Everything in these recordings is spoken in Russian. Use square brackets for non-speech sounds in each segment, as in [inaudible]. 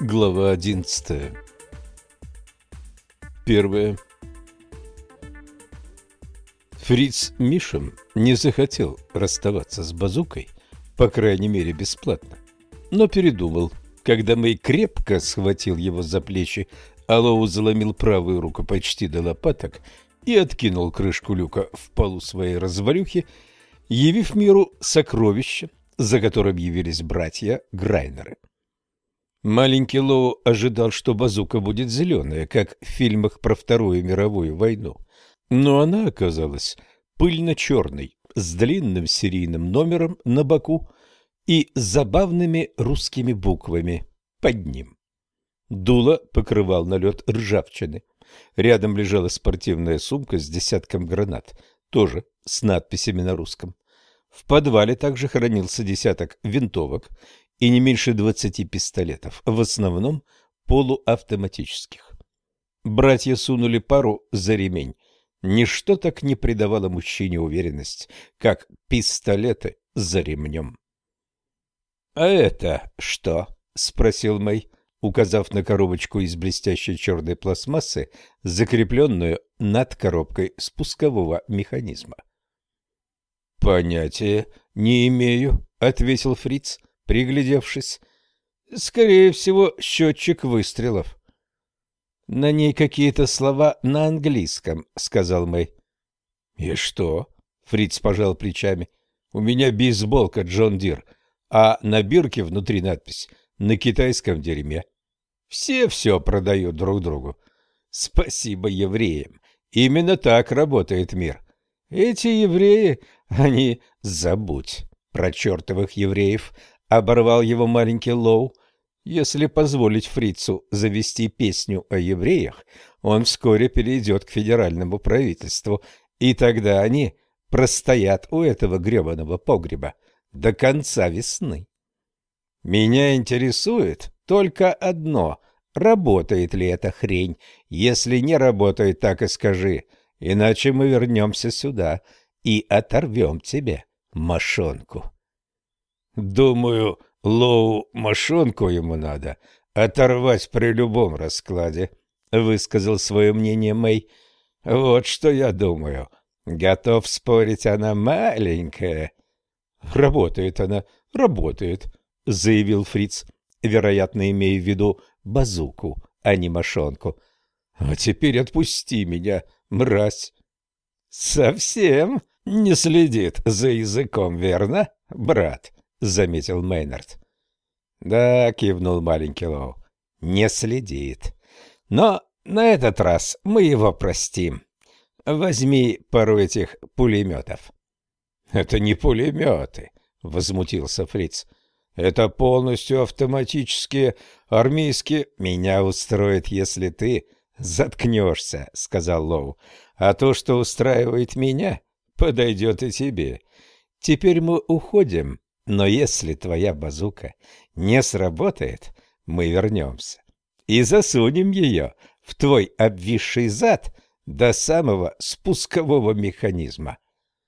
Глава одиннадцатая. Первое. Фриц Мишем не захотел расставаться с базукой, по крайней мере бесплатно, но передумал. Когда Мэй крепко схватил его за плечи, Алоу заломил правую руку почти до лопаток и откинул крышку люка в полу своей развалюхи, явив миру сокровище, за которым явились братья Грайнеры. Маленький Лоу ожидал, что базука будет зеленая, как в фильмах про Вторую мировую войну. Но она оказалась пыльно-черной, с длинным серийным номером на боку и забавными русскими буквами под ним. Дуло покрывал налет ржавчины. Рядом лежала спортивная сумка с десятком гранат, тоже с надписями на русском. В подвале также хранился десяток винтовок и не меньше 20 пистолетов, в основном полуавтоматических. Братья сунули пару за ремень. Ничто так не придавало мужчине уверенность, как пистолеты за ремнем. — А это что? — спросил Мэй, указав на коробочку из блестящей черной пластмассы, закрепленную над коробкой спускового механизма. — Понятия не имею, — ответил Фриц приглядевшись. Скорее всего, счетчик выстрелов. На ней какие-то слова на английском, сказал Мэй. И что? Фриц пожал плечами. У меня бейсболка John Deere, а на бирке внутри надпись на китайском дерьме. Все все продают друг другу. Спасибо евреям. Именно так работает мир. Эти евреи, они забудь про чертовых евреев, Оборвал его маленький Лоу. Если позволить фрицу завести песню о евреях, он вскоре перейдет к федеральному правительству, и тогда они простоят у этого гребаного погреба до конца весны. Меня интересует только одно — работает ли эта хрень? Если не работает, так и скажи, иначе мы вернемся сюда и оторвем тебе мошонку. Думаю, Лоу мошонку ему надо оторвать при любом раскладе, высказал свое мнение Мэй. Вот что я думаю. Готов спорить, она маленькая. Работает она, работает, заявил Фриц, вероятно, имея в виду базуку, а не мошонку. А теперь отпусти меня, мразь. Совсем не следит за языком, верно, брат? Заметил Мейнард. Да, кивнул маленький Лоу. Не следит. Но на этот раз мы его простим. Возьми пару этих пулеметов. Это не пулеметы, возмутился Фриц. Это полностью автоматические армейские. Меня устроит, если ты заткнешься, сказал Лоу. А то, что устраивает меня, подойдет и тебе. Теперь мы уходим но если твоя базука не сработает, мы вернемся и засунем ее в твой обвисший зад до самого спускового механизма.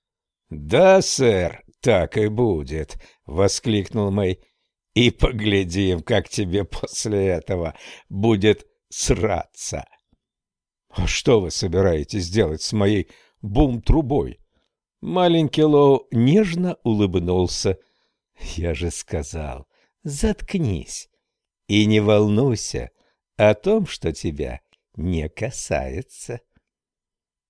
— Да, сэр, так и будет, — воскликнул Мэй. — И поглядим, как тебе после этого будет сраться. — А что вы собираетесь делать с моей бум-трубой? Маленький Лоу нежно улыбнулся. — [laughs] я же сказал, заткнись и не волнуйся о том, что тебя не касается.